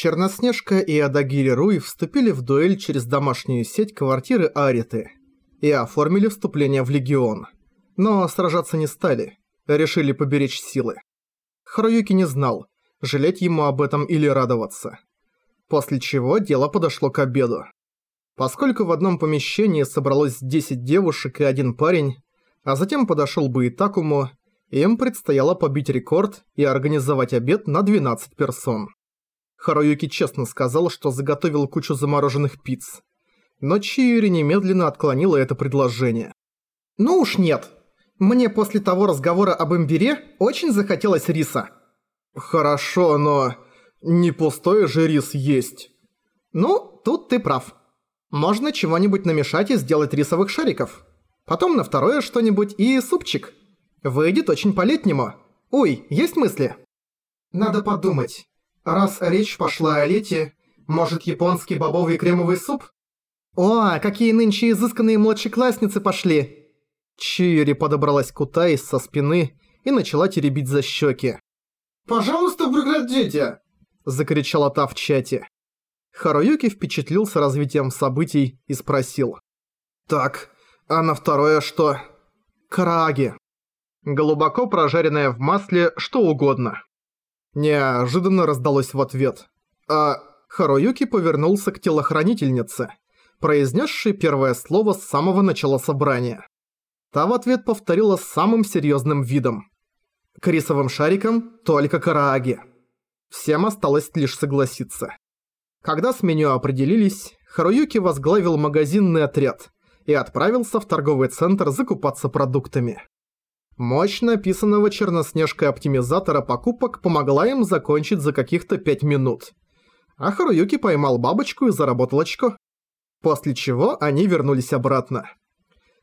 Черноснежка и Адагири Руи вступили в дуэль через домашнюю сеть квартиры Ариты и оформили вступление в Легион. Но сражаться не стали, решили поберечь силы. Харуюки не знал, жалеть ему об этом или радоваться. После чего дело подошло к обеду. Поскольку в одном помещении собралось 10 девушек и один парень, а затем подошел бы и Такому, им предстояло побить рекорд и организовать обед на 12 персон. Харуюки честно сказал, что заготовил кучу замороженных пиц. Но Чиюри немедленно отклонила это предложение. «Ну уж нет. Мне после того разговора об имбире очень захотелось риса». «Хорошо, но не пустой же рис есть». «Ну, тут ты прав. Можно чего-нибудь намешать и сделать рисовых шариков. Потом на второе что-нибудь и супчик. Выйдет очень по-летнему. Ой, есть мысли?» «Надо подумать. Раз речь пошла о лете, может японский бобовый кремовый суп? О, какие нынче изысканные младшеклассницы пошли! Чири подобралась к Утай со спины и начала теребить за щеки. «Пожалуйста, прекратите!» – закричала та в чате. Харуюки впечатлился развитием событий и спросил. «Так, а на второе что?» «Карааги. Глубоко прожаренное в масле что угодно». Неожиданно раздалось в ответ. А Харуюки повернулся к телохранительнице, произнесшей первое слово с самого начала собрания. Та в ответ повторила с самым серьезным видом. К рисовым шарикам только карааги. Всем осталось лишь согласиться. Когда с меню определились, Харуюки возглавил магазинный отряд и отправился в торговый центр закупаться продуктами. Мощь написанного Черноснежкой оптимизатора покупок помогла им закончить за каких-то 5 минут. А Харуюки поймал бабочку и заработал очко. После чего они вернулись обратно.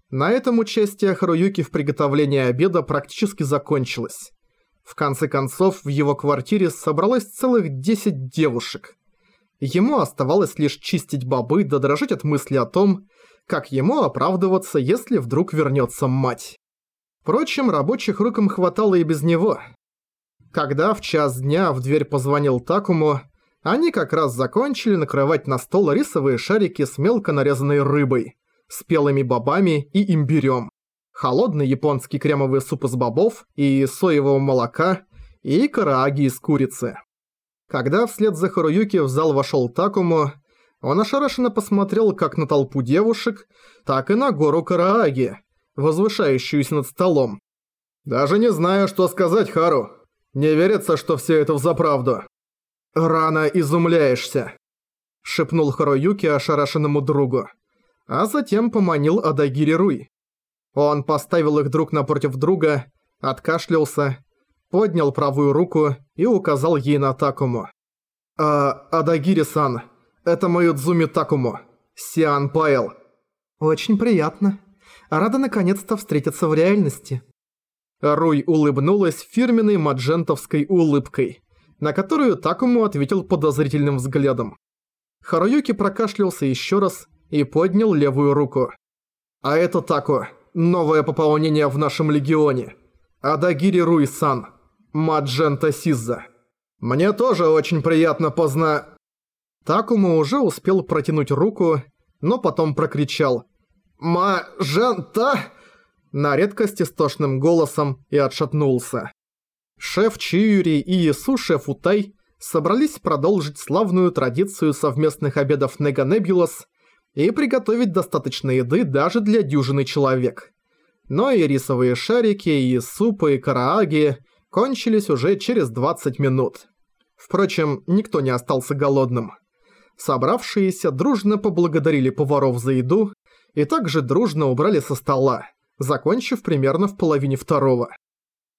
На этом участие Харуюки в приготовлении обеда практически закончилось. В конце концов, в его квартире собралось целых 10 девушек. Ему оставалось лишь чистить бобы да дрожать от мысли о том, как ему оправдываться, если вдруг вернется мать. Впрочем, рабочих рук им хватало и без него. Когда в час дня в дверь позвонил Такому, они как раз закончили накрывать на стол рисовые шарики с мелко нарезанной рыбой, спелыми бобами и имбирем, холодный японский кремовый суп из бобов и соевого молока и карааги из курицы. Когда вслед за Харуюки в зал вошел Такому, он ошарашенно посмотрел как на толпу девушек, так и на гору карааги, возвышающуюся над столом. «Даже не знаю, что сказать, Хару. Не верится, что все это взаправду». «Рано изумляешься», – шепнул Харуюки ошарашенному другу, а затем поманил Адагири Руй. Он поставил их друг напротив друга, откашлялся, поднял правую руку и указал ей на Такому. «А, Адагири-сан, это мой Дзуми Такому, Сиан Пайл». «Очень приятно», Рада наконец-то встретиться в реальности». Руй улыбнулась фирменной маджентовской улыбкой, на которую Такому ответил подозрительным взглядом. Харуюки прокашлялся еще раз и поднял левую руку. «А это Тако, новое пополнение в нашем легионе. Адагири Руй-сан, Маджента Сизза. Мне тоже очень приятно позна...» Такому уже успел протянуть руку, но потом прокричал «Ма-жан-та!» на редкость истошным голосом и отшатнулся. Шеф Чиюри и Ису-шеф Утай собрались продолжить славную традицию совместных обедов Нега Небулас и приготовить достаточно еды даже для дюжины человек. Но и рисовые шарики, и супы, и карааги кончились уже через 20 минут. Впрочем, никто не остался голодным. Собравшиеся дружно поблагодарили поваров за еду и также дружно убрали со стола, закончив примерно в половине второго.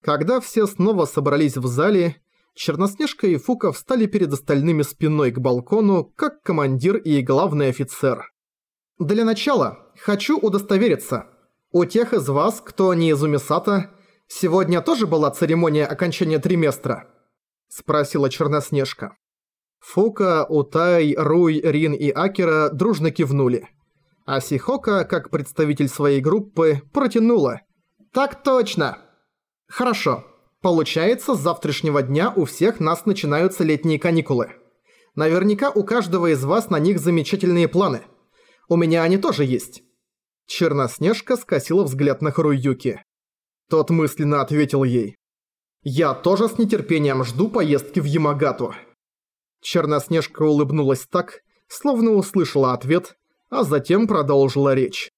Когда все снова собрались в зале, Черноснежка и Фука встали перед остальными спиной к балкону, как командир и главный офицер. «Для начала хочу удостовериться. У тех из вас, кто не из Умисата, сегодня тоже была церемония окончания триместра?» – спросила Черноснежка. Фука, Утай, Руй, Рин и Акера дружно кивнули а Сихока, как представитель своей группы, протянула. «Так точно!» «Хорошо. Получается, с завтрашнего дня у всех нас начинаются летние каникулы. Наверняка у каждого из вас на них замечательные планы. У меня они тоже есть». Черноснежка скосила взгляд на Харуюки. Тот мысленно ответил ей. «Я тоже с нетерпением жду поездки в Ямагату». Черноснежка улыбнулась так, словно услышала ответ, а затем продолжила речь.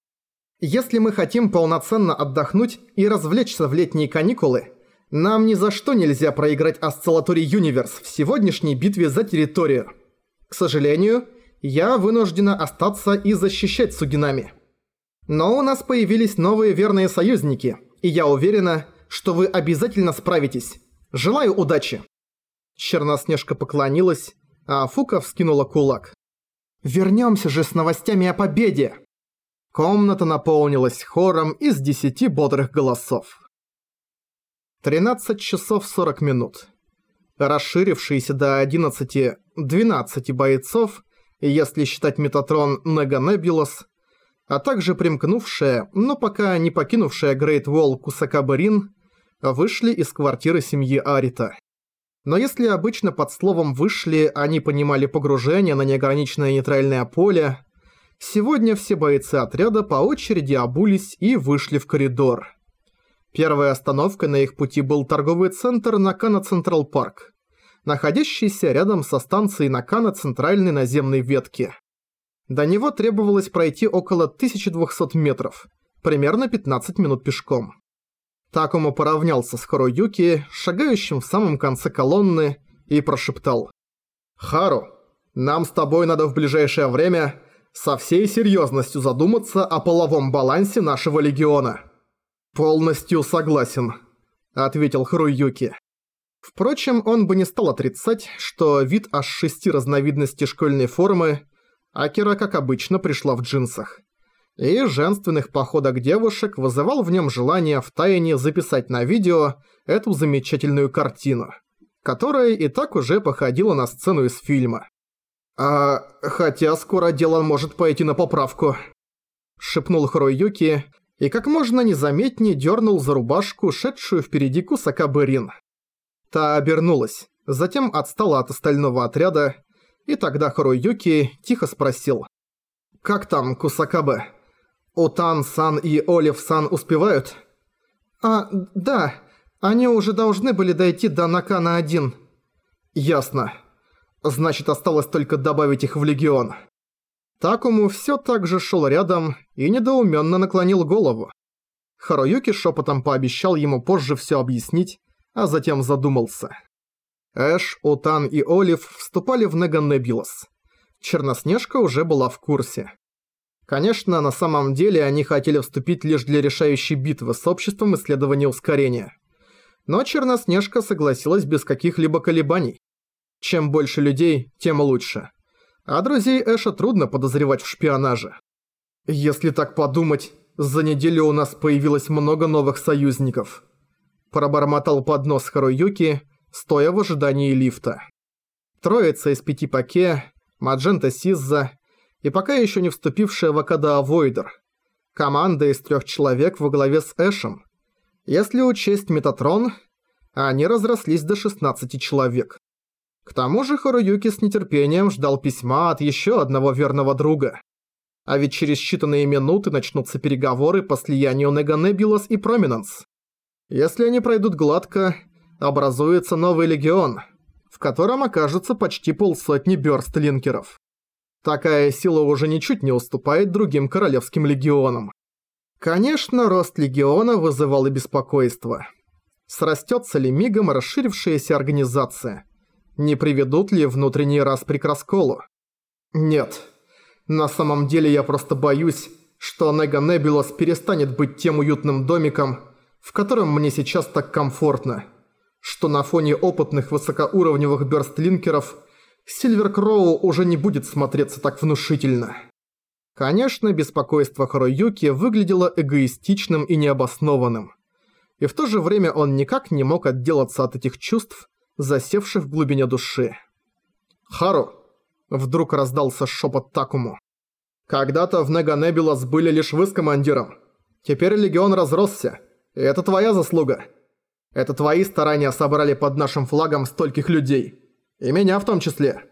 «Если мы хотим полноценно отдохнуть и развлечься в летние каникулы, нам ни за что нельзя проиграть Осциллаторий Юниверс в сегодняшней битве за территорию. К сожалению, я вынуждена остаться и защищать Сугинами. Но у нас появились новые верные союзники, и я уверена, что вы обязательно справитесь. Желаю удачи!» Черноснежка поклонилась, а Фука вскинула кулак. «Вернёмся же с новостями о победе!» Комната наполнилась хором из десяти бодрых голосов. 13 часов 40 минут. Расширившиеся до 11-12 бойцов, если считать Метатрон Нега Небулос, а также примкнувшая, но пока не покинувшая Грейт Волл Кусакаба Рин, вышли из квартиры семьи Арита. Но если обычно под словом «вышли» они понимали погружение на неограниченное нейтральное поле, сегодня все бойцы отряда по очереди обулись и вышли в коридор. Первой остановкой на их пути был торговый центр Накана Централ Парк, находящийся рядом со станцией Накана Центральной наземной ветки. До него требовалось пройти около 1200 метров, примерно 15 минут пешком. Такому поравнялся с Харуюки, шагающим в самом конце колонны, и прошептал. «Хару, нам с тобой надо в ближайшее время со всей серьезностью задуматься о половом балансе нашего легиона». «Полностью согласен», — ответил Харуюки. Впрочем, он бы не стал отрицать, что вид аж шести разновидностей школьной формы Акера, как обычно, пришла в джинсах. И женственных походок девушек вызывал в нем желание втайне записать на видео эту замечательную картину, которая и так уже походила на сцену из фильма. «А хотя скоро дело может пойти на поправку», — шепнул Хроюки и как можно незаметнее дернул за рубашку шедшую впереди Кусака Берин. Та обернулась, затем отстала от остального отряда и тогда Харуюки тихо спросил. «Как там, Кусакабе? Утан-сан и Олив-сан успевают?» «А, да. Они уже должны были дойти до Накана-1». «Ясно. Значит, осталось только добавить их в Легион». Такому все так же шел рядом и недоуменно наклонил голову. Харуюки шепотом пообещал ему позже все объяснить, а затем задумался. Эш, Утан и Олив вступали в Неганнебилос. Черноснежка уже была в курсе. Конечно, на самом деле они хотели вступить лишь для решающей битвы с обществом исследования ускорения. Но Черноснежка согласилась без каких-либо колебаний. Чем больше людей, тем лучше. А друзей Эша трудно подозревать в шпионаже. Если так подумать, за неделю у нас появилось много новых союзников. Пробормотал под нос Харуюки, стоя в ожидании лифта. Троица из пяти паке, Маджента Сизза и пока еще не вступившая в Акада Авойдер. Команда из трех человек во главе с Эшем. Если учесть Метатрон, они разрослись до 16 человек. К тому же Харуюки с нетерпением ждал письма от еще одного верного друга. А ведь через считанные минуты начнутся переговоры по слиянию Неганебилос и Проминенс. Если они пройдут гладко, образуется новый легион, в котором окажется почти полсотни бёрстлинкеров. Такая сила уже ничуть не уступает другим королевским легионам. Конечно, рост легиона вызывал и беспокойство. Срастется ли мигом расширившаяся организация? Не приведут ли внутренний распри к расколу? Нет. На самом деле я просто боюсь, что Нега Небулос перестанет быть тем уютным домиком, в котором мне сейчас так комфортно что на фоне опытных высокоуровневых бёрстлинкеров Сильвер Кроу уже не будет смотреться так внушительно. Конечно, беспокойство Харуюки выглядело эгоистичным и необоснованным. И в то же время он никак не мог отделаться от этих чувств, засевших в глубине души. «Хару!» – вдруг раздался шепот Такому. «Когда-то в Неганебулас были лишь вы с командиром. Теперь Легион разросся, и это твоя заслуга». Это твои старания собрали под нашим флагом стольких людей. И меня в том числе.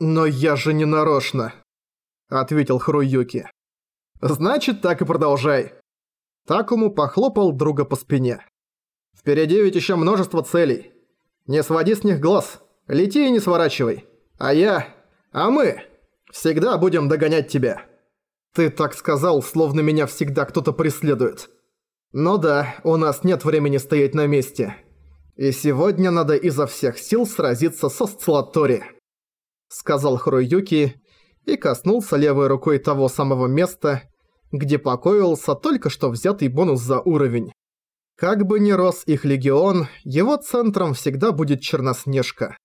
«Но я же не нарочно», — ответил Хруюки. «Значит, так и продолжай». Такому похлопал друга по спине. «Впереди ведь еще множество целей. Не своди с них глаз, лети и не сворачивай. А я, а мы, всегда будем догонять тебя». «Ты так сказал, словно меня всегда кто-то преследует». «Ну да, у нас нет времени стоять на месте. И сегодня надо изо всех сил сразиться со Сцилатори», — сказал Хруюки и коснулся левой рукой того самого места, где покоился только что взятый бонус за уровень. Как бы ни рос их легион, его центром всегда будет Черноснежка.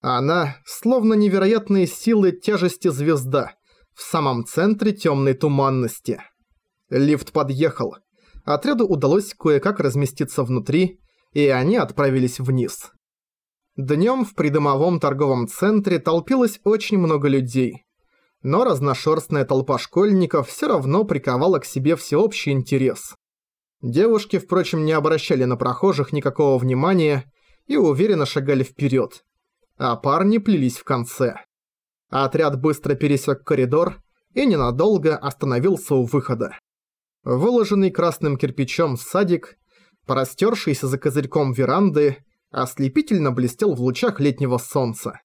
Она, словно невероятные силы тяжести звезда, в самом центре темной туманности. Лифт подъехал. Отряду удалось кое-как разместиться внутри, и они отправились вниз. Днем в придомовом торговом центре толпилось очень много людей но разношерстная толпа школьников все равно приковала к себе всеобщий интерес. Девушки, впрочем, не обращали на прохожих никакого внимания и уверенно шагали вперед, а парни плелись в конце. Отряд быстро пересек коридор и ненадолго остановился у выхода. Выложенный красным кирпичом садик, простершийся за козырьком веранды, ослепительно блестел в лучах летнего солнца.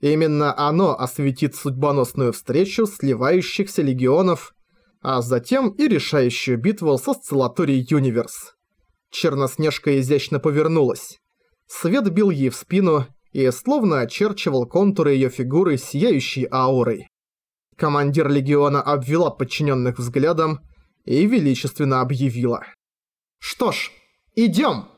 Именно оно осветит судьбоносную встречу сливающихся легионов, а затем и решающую битву со Сцеллаторией Юниверс. Черноснежка изящно повернулась. Свет бил ей в спину и словно очерчивал контуры ее фигуры сияющей аурой. Командир легиона обвела подчиненных взглядом и величественно объявила. «Что ж, идем!»